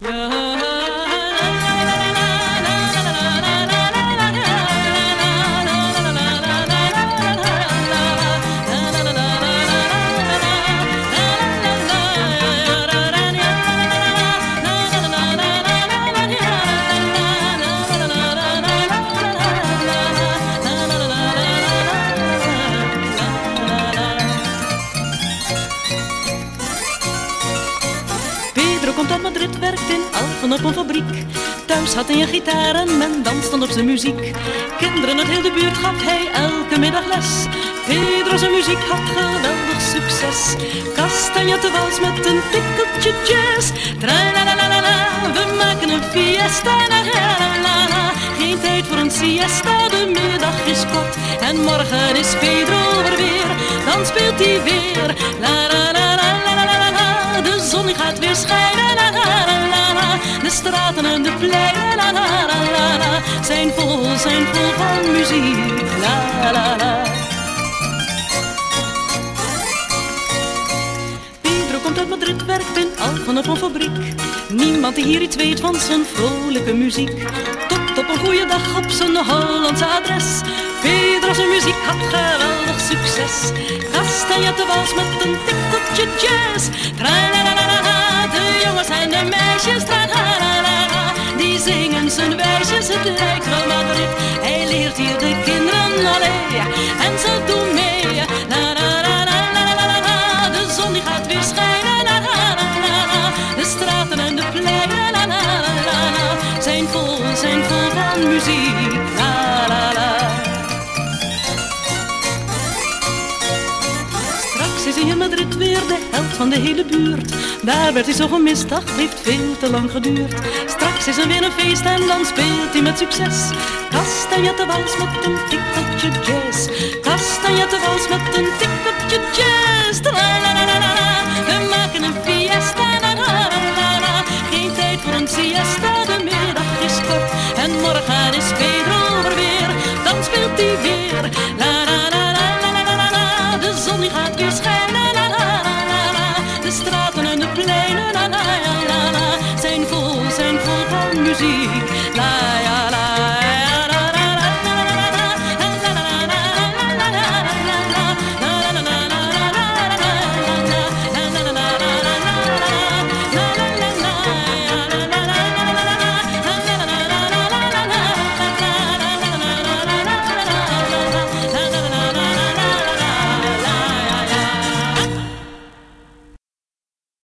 Pedro uit Madrid, werkt in Alphen op een fabriek. Thuis had hij een gitaar en men danste op zijn muziek. Kinderen uit heel de buurt gaf hij elke middag les. Pedro zijn muziek had geweldig succes. Kastanjettewals met een tikkeltje jazz. Tra-la-la-la-la, we maken een fiesta. La-la-la-la, geen tijd voor een siesta. De middag is kort en morgen is Pedro er weer. Dan speelt hij weer. La-la-la-la-la-la-la, de zon gaat weer schijnen. En de pleinen. La-la-la-la, zijn vol, zijn vol van muziek. La-la-la. Pedro komt uit Madrid, werkt in Alphen op een fabriek. Niemand die hier iets weet van zijn vrolijke muziek. Tot op een goede dag op zijn Hollandse adres. Pedro zijn muziek had geweldig succes. Kastanjettewals met een tikkeltje jazz. Het lijkt wel Madrid, hij leert hier de Weer de held van de hele buurt. Daar werd hij zo gemist, dat heeft veel te lang geduurd. Straks is er weer een feest en dan speelt hij met succes. Kastanjettewals met een tikkeltje jazz. Kastanjettewals met een tikkeltje jazz. Tra-la-la-la-la-la, we maken een fiesta. Geen tijd voor een siesta. De middag is kort en morgen is Pedro er weer. Dan speelt hij weer. De zon die gaat weer schijnen. La-la-la-la-la, de straten en de pleinen. La